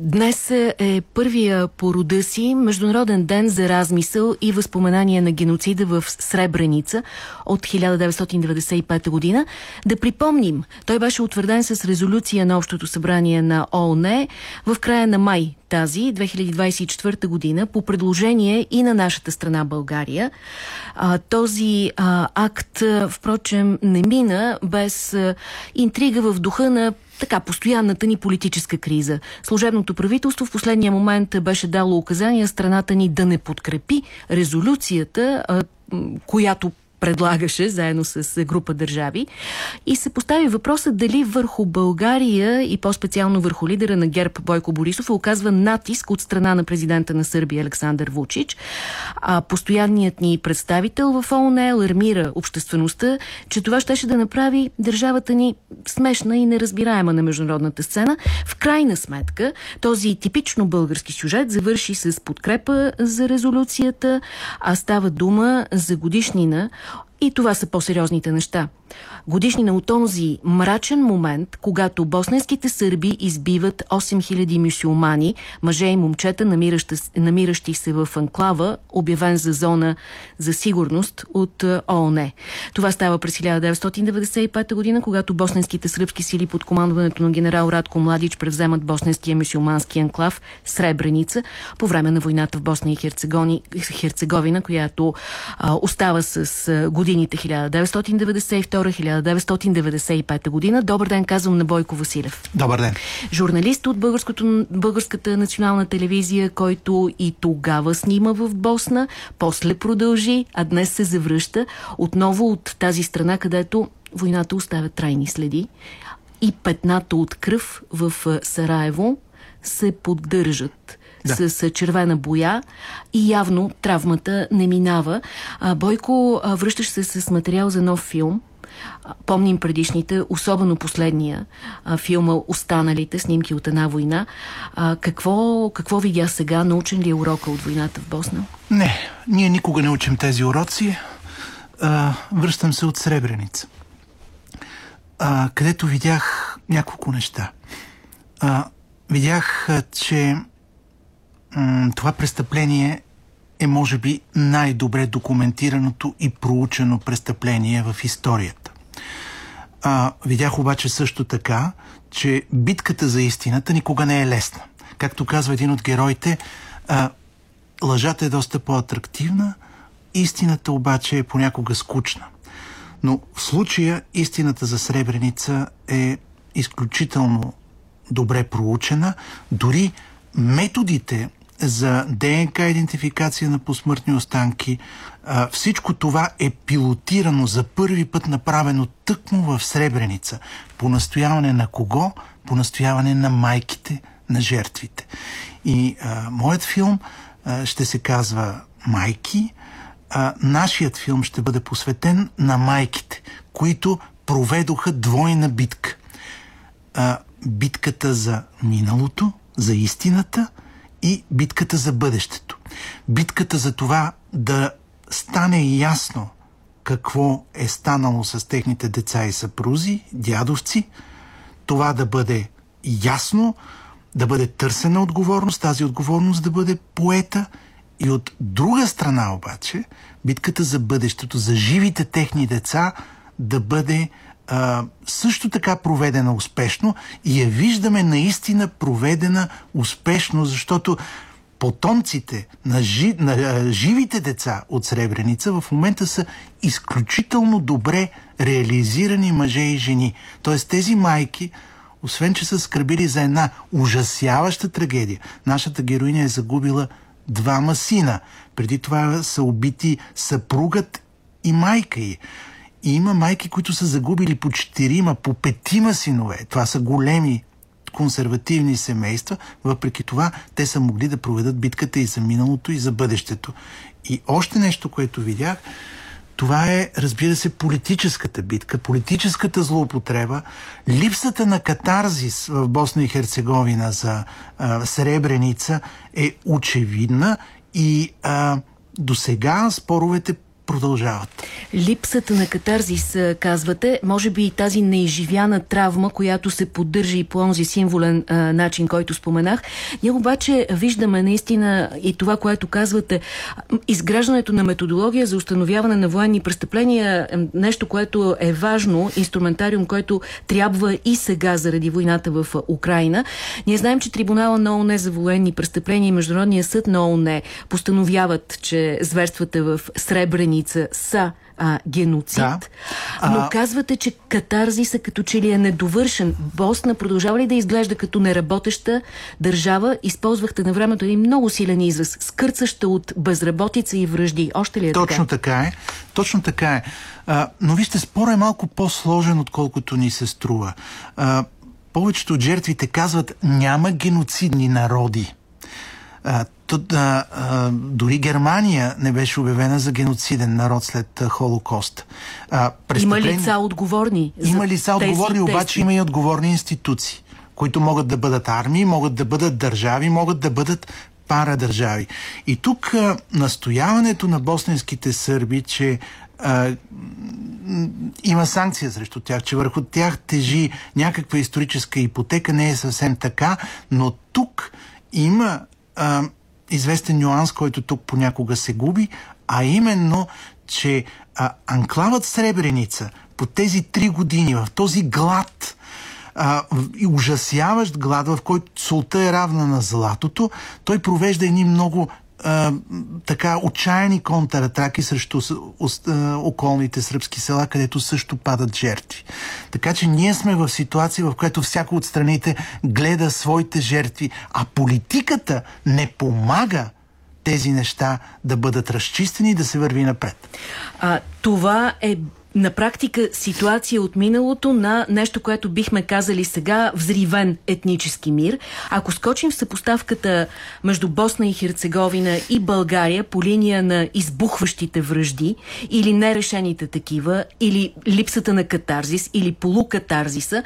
Днес е първия по рода си Международен ден за размисъл и възпоменание на геноцида в Сребреница от 1995 година. Да припомним, той беше утвърден с резолюция на Общото събрание на ООН в края на май тази 2024 година по предложение и на нашата страна България. А, този а, акт, впрочем, не мина без а, интрига в духа на така, постоянната ни политическа криза. Служебното правителство в последния момент беше дало указания страната ни да не подкрепи резолюцията, която предлагаше заедно с група държави и се постави въпроса дали върху България и по-специално върху лидера на ГЕРБ Бойко Борисов оказва натиск от страна на президента на Сърбия Александър Вучич. А постоянният ни представител в ООН алармира обществеността, че това щеше да направи държавата ни смешна и неразбираема на международната сцена. В крайна сметка този типично български сюжет завърши с подкрепа за резолюцията, а става дума за годишнина и това са по-сериозните неща годишнина от онзи мрачен момент, когато босненските сърби избиват 8000 мюсюлмани, мъже и момчета, намиращи, намиращи се в анклава, обявен за зона за сигурност от е, ООН. Това става през 1995 година, когато босненските сръбски сили под командването на генерал Радко Младич превземат босненския мюсюлмански анклав Сребреница по време на войната в Босна и Херцеговина, която а, остава с а, годините 1992 1995 година. Добър ден, казвам на Бойко Василев. Добър ден. Журналист от Българската национална телевизия, който и тогава снима в Босна, после продължи, а днес се завръща отново от тази страна, където войната оставя трайни следи и петната от кръв в Сараево се поддържат да. с червена боя и явно травмата не минава. Бойко, връщаш се с материал за нов филм. Помним предишните, особено последния а, филма Останалите снимки от една война. А, какво, какво видя сега? Научен ли е урока от войната в Босна? Не, ние никога не учим тези уроци. А, връщам се от Сребреница, а, където видях няколко неща. А, видях, че това престъпление е може би най-добре документираното и проучено престъпление в историята. А, видях обаче също така, че битката за истината никога не е лесна. Както казва един от героите, а, лъжата е доста по-атрактивна, истината обаче е понякога скучна. Но в случая истината за Сребреница е изключително добре проучена, дори методите за ДНК идентификация на посмъртни останки. Всичко това е пилотирано за първи път направено тъкмо в Сребреница. По настояване на кого? По настояване на майките на жертвите. И а, моят филм а, ще се казва Майки. А, нашият филм ще бъде посветен на майките, които проведоха двойна битка. А, битката за миналото, за истината – и битката за бъдещето. Битката за това да стане ясно какво е станало с техните деца и съпрузи, дядовци, това да бъде ясно, да бъде търсена отговорност, тази отговорност да бъде поета и от друга страна обаче, битката за бъдещето, за живите техни деца да бъде а, също така проведена успешно и я виждаме наистина проведена успешно, защото потомците на, жи, на живите деца от Сребреница в момента са изключително добре реализирани мъже и жени. Тоест тези майки, освен че са скърбили за една ужасяваща трагедия, нашата героиня е загубила двама сина. Преди това са убити съпругът и майка й. Има майки, които са загубили по четирима, по петима синове. Това са големи консервативни семейства. Въпреки това, те са могли да проведат битката и за миналото, и за бъдещето. И още нещо, което видях, това е, разбира се, политическата битка, политическата злоупотреба, липсата на катарзис в Босна и Херцеговина за а, Сребреница е очевидна и а, до сега споровете продължават. Липсата на катарзис, казвате, може би и тази неизживяна травма, която се поддържа и по онзи символен а, начин, който споменах. Ние обаче виждаме наистина и това, което казвате, изграждането на методология за установяване на военни престъпления, нещо, което е важно, инструментариум, който трябва и сега заради войната в Украина. Ние знаем, че трибунала на ООН за военни престъпления и Международния съд на ООН постановяват, че зверствата в Сребреница са а, геноцид. Да. А... Но казвате, че катарзиса като че ли е недовършен. Босна продължава ли да изглежда като неработеща държава? Използвахте на времето един много силен израз. Скърцаща от безработица и връжди. Още ли е Точно така? така е. Точно така е. А, но вижте, спора е малко по-сложен, отколкото ни се струва. А, повечето от жертвите казват, няма геноцидни народи. А, а, а, дори Германия не беше обявена за геноциден народ след а, Холокост. А, Има лица отговорни? Има лица отговорни, обаче има и отговорни институции, които могат да бъдат армии, могат да бъдат държави, могат да бъдат парадържави. И тук а, настояването на босненските сърби, че а, има санкция срещу тях, че върху тях тежи някаква историческа ипотека, не е съвсем така, но тук има а, известен нюанс, който тук понякога се губи, а именно, че а, анклавът Сребреница по тези три години, в този глад, а, и ужасяващ глад, в който солта е равна на златото, той провежда едни много така отчаяни контратаки срещу а, околните сръбски села, където също падат жертви. Така че ние сме в ситуация, в която всяко от страните гледа своите жертви, а политиката не помага тези неща да бъдат разчистени и да се върви напред. А, това е на практика ситуация от миналото на нещо, което бихме казали сега взривен етнически мир. Ако скочим в съпоставката между Босна и Херцеговина и България по линия на избухващите връжди или нерешените такива, или липсата на катарзис, или полукатарзиса,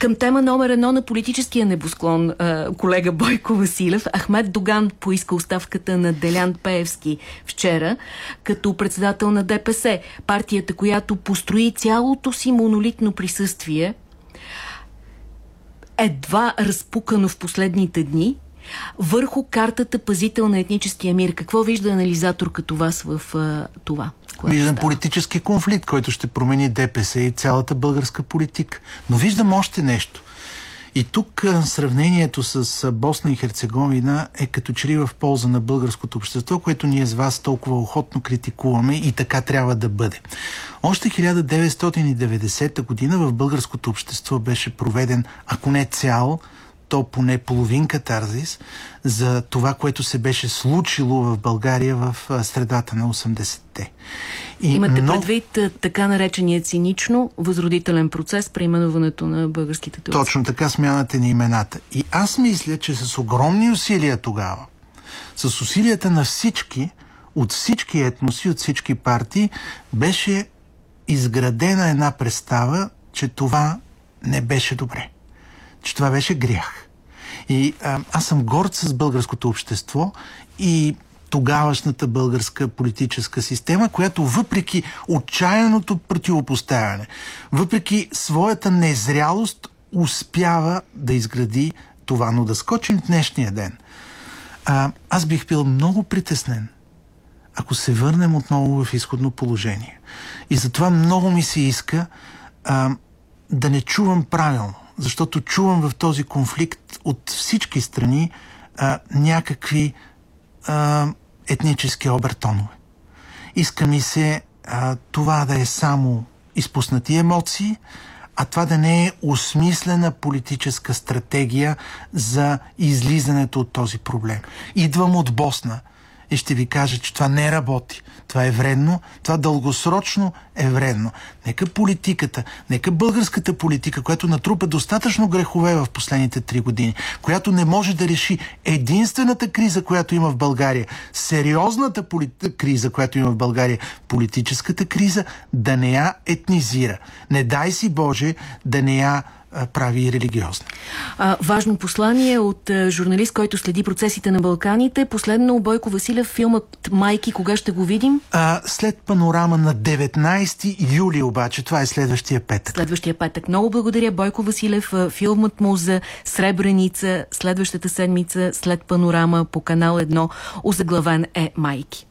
към тема номер едно на политическия небосклон, колега Бойко Василев, Ахмед Доган поиска оставката на Делян Пеевски вчера като председател на ДПС, партията, която построи цялото си монолитно присъствие, едва разпукано в последните дни, върху картата пазител на етническия мир. Какво вижда анализатор като вас в а, това? Виждам става. политически конфликт, който ще промени ДПС и цялата българска политика. Но виждам още нещо. И тук сравнението с Босна и Херцеговина е като че ли в полза на българското общество, което ние с вас толкова охотно критикуваме и така трябва да бъде. Още 1990 година в българското общество беше проведен, ако не цял, то поне половин катарзис за това, което се беше случило в България в средата на 80-те. И Имате но... предвид така наречения цинично възродителен процес при именуването на българските турци. Точно така смяната на имената. И аз мисля, че с огромни усилия тогава, с усилията на всички, от всички етноси, от всички партии, беше изградена една представа, че това не беше добре че това беше грях. И а, аз съм горд с българското общество и тогавашната българска политическа система, която въпреки отчаяното противопоставяне, въпреки своята незрялост, успява да изгради това. Но да скочим в днешния ден. А, аз бих бил много притеснен, ако се върнем отново в изходно положение. И затова много ми се иска а, да не чувам правилно защото чувам в този конфликт от всички страни а, някакви а, етнически обертонове. Иска ми се а, това да е само изпуснати емоции, а това да не е осмислена политическа стратегия за излизането от този проблем. Идвам от Босна и ще ви кажа, че това не работи. Това е вредно, това дългосрочно е вредно. Нека политиката, нека българската политика, която натрупа достатъчно грехове в последните три години, която не може да реши единствената криза, която има в България, сериозната полит... криза, която има в България, политическата криза, да не я етнизира. Не дай си Боже да не я прави и религиозна. А, важно послание от а, журналист, който следи процесите на Балканите. Последно Бойко Василев, филмът Майки, кога ще го видим? А, след панорама на 19 юли обаче, това е следващия петък. Следващия петък. Много благодаря Бойко Василев. Филмът му за Сребреница следващата седмица след панорама по канал 1 озаглавен е Майки.